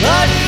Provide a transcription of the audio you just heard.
Wake